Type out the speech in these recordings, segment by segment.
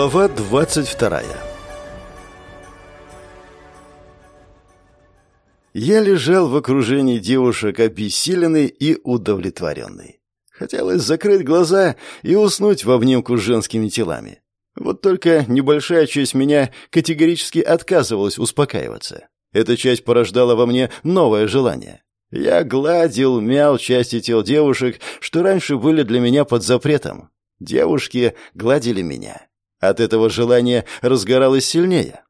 Глава 22 Я лежал в окружении девушек обессиленный и удовлетворенный. Хотелось закрыть глаза и уснуть в обнимку с женскими телами. Вот только небольшая часть меня категорически отказывалась успокаиваться. Эта часть порождала во мне новое желание. Я гладил, мял части тел девушек, что раньше были для меня под запретом. Девушки гладили меня. От этого желание разгоралось сильнее.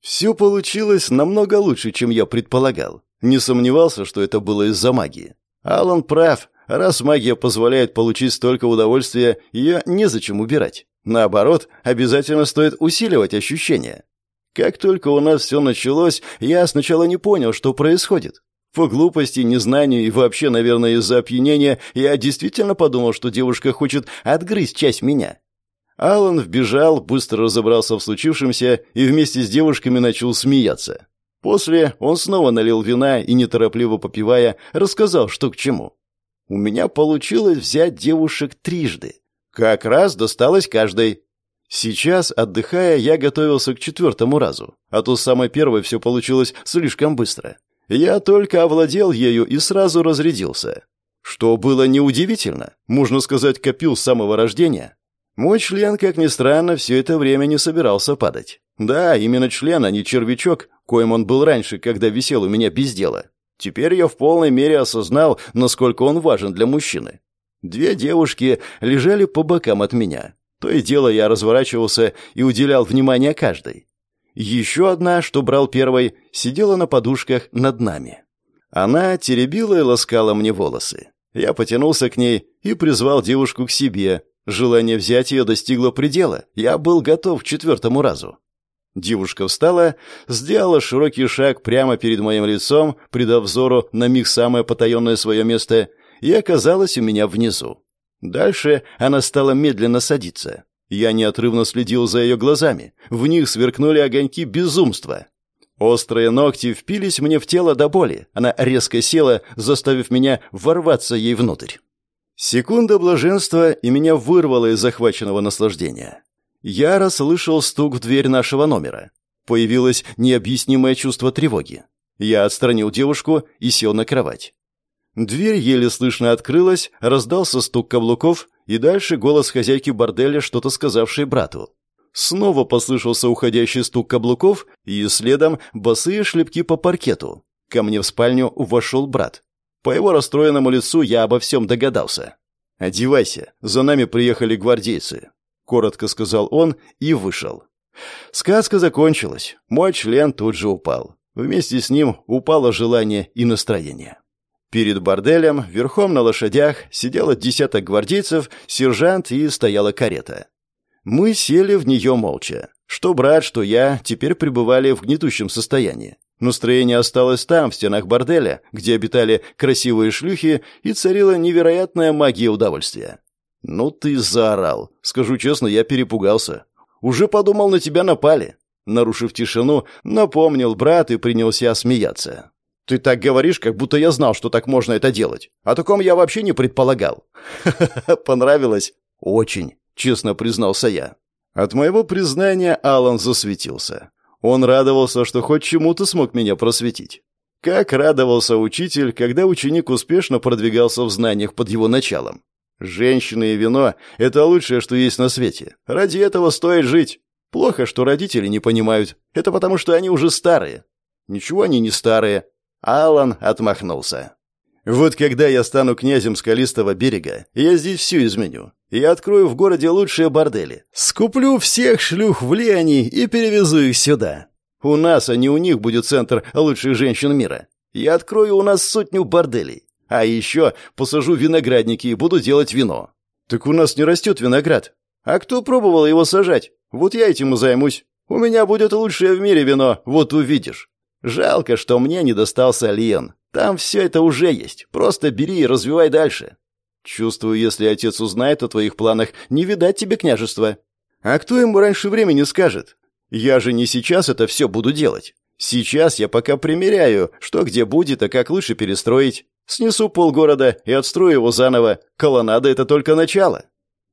Все получилось намного лучше, чем я предполагал. Не сомневался, что это было из-за магии. Алан прав. Раз магия позволяет получить столько удовольствия, ее незачем убирать. Наоборот, обязательно стоит усиливать ощущения. Как только у нас все началось, я сначала не понял, что происходит. По глупости, незнанию и вообще, наверное, из-за опьянения я действительно подумал, что девушка хочет отгрызть часть меня. Алан вбежал, быстро разобрался в случившемся и вместе с девушками начал смеяться. После он снова налил вина и, неторопливо попивая, рассказал, что к чему. У меня получилось взять девушек трижды. Как раз досталось каждой. Сейчас, отдыхая, я готовился к четвертому разу, а то с самой первой все получилось слишком быстро. Я только овладел ею и сразу разрядился. Что было неудивительно, можно сказать, копил с самого рождения. Мой член, как ни странно, все это время не собирался падать. Да, именно член, а не червячок, коим он был раньше, когда висел у меня без дела. Теперь я в полной мере осознал, насколько он важен для мужчины. Две девушки лежали по бокам от меня. То и дело я разворачивался и уделял внимание каждой. Еще одна, что брал первой, сидела на подушках над нами. Она теребила и ласкала мне волосы. Я потянулся к ней и призвал девушку к себе, Желание взять ее достигло предела. Я был готов к четвертому разу. Девушка встала, сделала широкий шаг прямо перед моим лицом, придав взору на миг самое потаенное свое место, и оказалась у меня внизу. Дальше она стала медленно садиться. Я неотрывно следил за ее глазами. В них сверкнули огоньки безумства. Острые ногти впились мне в тело до боли. Она резко села, заставив меня ворваться ей внутрь. Секунда блаженства, и меня вырвало из захваченного наслаждения. Я расслышал стук в дверь нашего номера. Появилось необъяснимое чувство тревоги. Я отстранил девушку и сел на кровать. Дверь еле слышно открылась, раздался стук каблуков, и дальше голос хозяйки борделя, что-то сказавшей брату. Снова послышался уходящий стук каблуков, и следом босые шлепки по паркету. Ко мне в спальню вошел брат. По его расстроенному лицу я обо всем догадался. «Одевайся, за нами приехали гвардейцы», — коротко сказал он и вышел. Сказка закончилась. Мой член тут же упал. Вместе с ним упало желание и настроение. Перед борделем, верхом на лошадях, сидело десяток гвардейцев, сержант и стояла карета. Мы сели в нее молча. Что брат, что я теперь пребывали в гнетущем состоянии. Настроение осталось там, в стенах борделя, где обитали красивые шлюхи и царила невероятная магия удовольствия. «Ну ты заорал. Скажу честно, я перепугался. Уже подумал, на тебя напали». Нарушив тишину, напомнил брат и принялся смеяться. «Ты так говоришь, как будто я знал, что так можно это делать. О таком я вообще не предполагал». «Ха-ха-ха, понравилось?» «Очень», — честно признался я. От моего признания Алан засветился. Он радовался, что хоть чему-то смог меня просветить. Как радовался учитель, когда ученик успешно продвигался в знаниях под его началом. Женщины и вино – это лучшее, что есть на свете. Ради этого стоит жить. Плохо, что родители не понимают. Это потому, что они уже старые. Ничего они не старые. Алан отмахнулся. Вот когда я стану князем скалистого берега, я здесь все изменю. Я открою в городе лучшие бордели. Скуплю всех шлюх в Лиане и перевезу их сюда. У нас, а не у них, будет центр лучших женщин мира. Я открою у нас сотню борделей. А еще посажу виноградники и буду делать вино. Так у нас не растет виноград. А кто пробовал его сажать? Вот я этим и займусь. У меня будет лучшее в мире вино, вот увидишь. Жалко, что мне не достался Лион. Там все это уже есть. Просто бери и развивай дальше. Чувствую, если отец узнает о твоих планах, не видать тебе княжества. А кто ему раньше времени скажет? Я же не сейчас это все буду делать. Сейчас я пока примеряю, что где будет, а как лучше перестроить. Снесу полгорода и отстрою его заново. Колоннада — это только начало.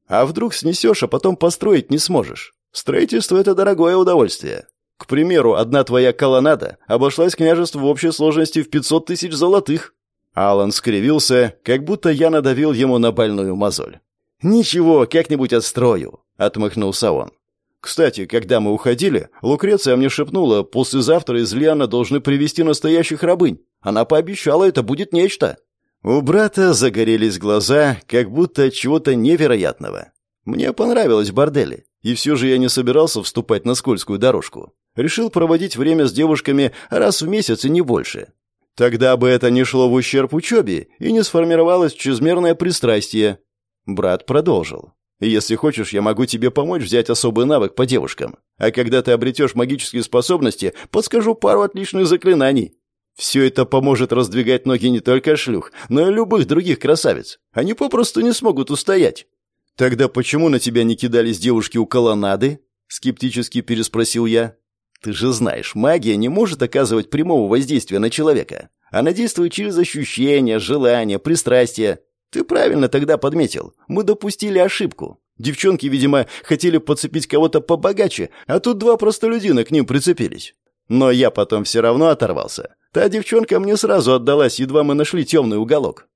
А вдруг снесешь, а потом построить не сможешь? Строительство — это дорогое удовольствие. К примеру, одна твоя колоннада обошлась княжеству в общей сложности в 500 тысяч золотых. Алан скривился, как будто я надавил ему на больную мозоль. «Ничего, как-нибудь отстрою», — отмахнулся он. «Кстати, когда мы уходили, Лукреция мне шепнула, послезавтра из Лиана должны привести настоящих рабынь. Она пообещала, это будет нечто». У брата загорелись глаза, как будто от чего-то невероятного. Мне понравилось бордели, и все же я не собирался вступать на скользкую дорожку. Решил проводить время с девушками раз в месяц и не больше. Тогда бы это не шло в ущерб учебе и не сформировалось чрезмерное пристрастие. Брат продолжил. «Если хочешь, я могу тебе помочь взять особый навык по девушкам. А когда ты обретешь магические способности, подскажу пару отличных заклинаний. Все это поможет раздвигать ноги не только шлюх, но и любых других красавиц. Они попросту не смогут устоять. Тогда почему на тебя не кидались девушки у колоннады? Скептически переспросил я. Ты же знаешь, магия не может оказывать прямого воздействия на человека. Она действует через ощущения, желания, пристрастия. Ты правильно тогда подметил. Мы допустили ошибку. Девчонки, видимо, хотели подцепить кого-то побогаче, а тут два простолюдина к ним прицепились. Но я потом все равно оторвался. Та девчонка мне сразу отдалась, едва мы нашли темный уголок.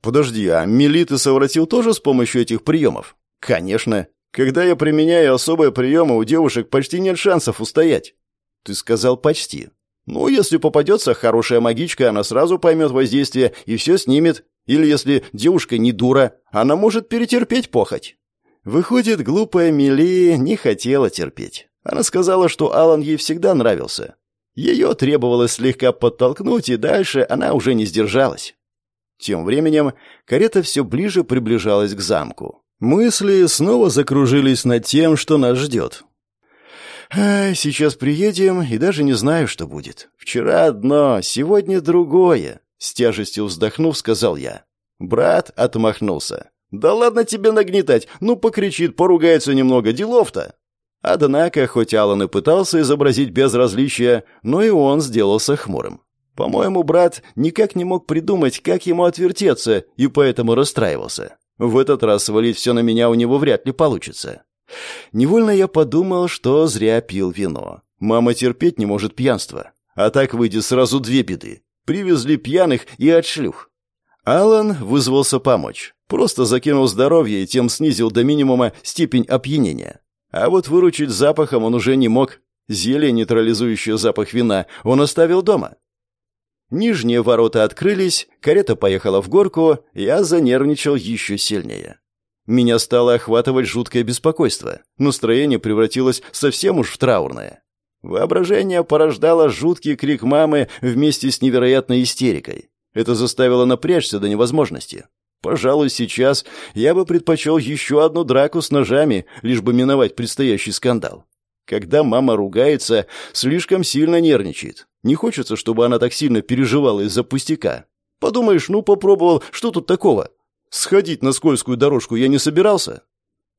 Подожди, а мели ты совратил тоже с помощью этих приемов? Конечно. Когда я применяю особые приемы, у девушек почти нет шансов устоять. Ты сказал почти. Ну, если попадется хорошая магичка, она сразу поймет воздействие и все снимет. Или если девушка не дура, она может перетерпеть похоть. Выходит, глупая Мели не хотела терпеть. Она сказала, что Алан ей всегда нравился. Ее требовалось слегка подтолкнуть, и дальше она уже не сдержалась. Тем временем карета все ближе приближалась к замку. Мысли снова закружились над тем, что нас ждет. «Ай, сейчас приедем, и даже не знаю, что будет. Вчера одно, сегодня другое», — с тяжестью вздохнув, сказал я. Брат отмахнулся. «Да ладно тебе нагнетать, ну покричит, поругается немного, делов-то». Однако, хоть Аллан и пытался изобразить безразличие, но и он сделался хмурым. По-моему, брат никак не мог придумать, как ему отвертеться, и поэтому расстраивался. В этот раз свалить все на меня у него вряд ли получится. Невольно я подумал, что зря пил вино. Мама терпеть не может пьянства. А так выйдет сразу две беды. Привезли пьяных и отшлюх. Алан вызвался помочь. Просто закинул здоровье и тем снизил до минимума степень опьянения. А вот выручить запахом он уже не мог. Зелье, нейтрализующее запах вина, он оставил дома. Нижние ворота открылись, карета поехала в горку, я занервничал еще сильнее. Меня стало охватывать жуткое беспокойство. Настроение превратилось совсем уж в траурное. Воображение порождало жуткий крик мамы вместе с невероятной истерикой. Это заставило напрячься до невозможности. Пожалуй, сейчас я бы предпочел еще одну драку с ножами, лишь бы миновать предстоящий скандал. Когда мама ругается, слишком сильно нервничает. Не хочется, чтобы она так сильно переживала из-за пустяка. Подумаешь, ну попробовал, что тут такого? Сходить на скользкую дорожку я не собирался.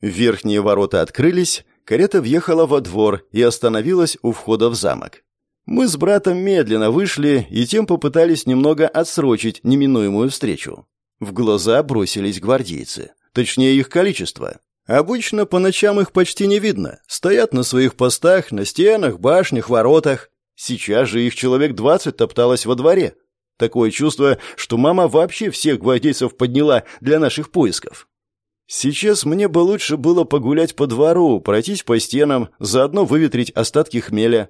Верхние ворота открылись, карета въехала во двор и остановилась у входа в замок. Мы с братом медленно вышли и тем попытались немного отсрочить неминуемую встречу. В глаза бросились гвардейцы. Точнее, их количество. Обычно по ночам их почти не видно. Стоят на своих постах, на стенах, башнях, воротах. Сейчас же их человек двадцать топталось во дворе. Такое чувство, что мама вообще всех гвардейцев подняла для наших поисков. Сейчас мне бы лучше было погулять по двору, пройтись по стенам, заодно выветрить остатки хмеля.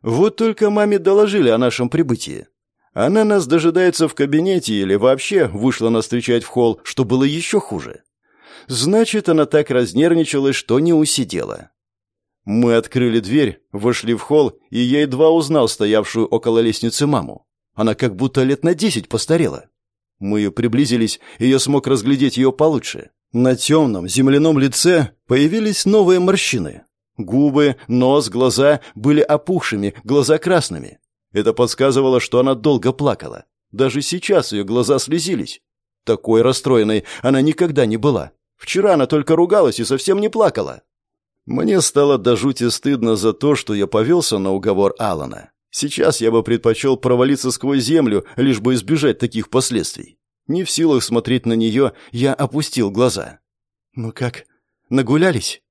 Вот только маме доложили о нашем прибытии. Она нас дожидается в кабинете или вообще вышла нас встречать в холл, что было еще хуже. Значит, она так разнервничалась, что не усидела. Мы открыли дверь, вошли в холл, и я едва узнал стоявшую около лестницы маму. Она как будто лет на десять постарела. Мы приблизились, и я смог разглядеть ее получше. На темном земляном лице появились новые морщины. Губы, нос, глаза были опухшими, глаза красными. Это подсказывало, что она долго плакала. Даже сейчас ее глаза слезились. Такой расстроенной она никогда не была. Вчера она только ругалась и совсем не плакала. Мне стало до жути стыдно за то, что я повелся на уговор Алана. Сейчас я бы предпочел провалиться сквозь землю, лишь бы избежать таких последствий. Не в силах смотреть на нее, я опустил глаза. «Ну как, нагулялись?»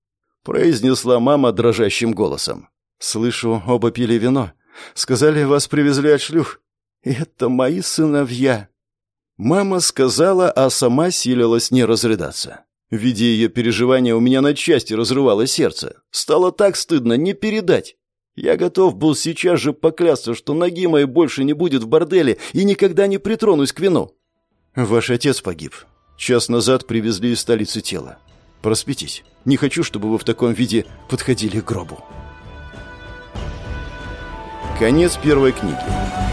произнесла мама дрожащим голосом. «Слышу, оба пили вино. Сказали, вас привезли от шлюх. Это мои сыновья». Мама сказала, а сама силилась не разрыдаться. Видя ее переживания, у меня на части разрывало сердце. Стало так стыдно, не передать. Я готов был сейчас же поклясться, что ноги моей больше не будет в борделе и никогда не притронусь к вину. Ваш отец погиб. Час назад привезли из столицы тело. Проспитесь. Не хочу, чтобы вы в таком виде подходили к гробу. Конец первой книги.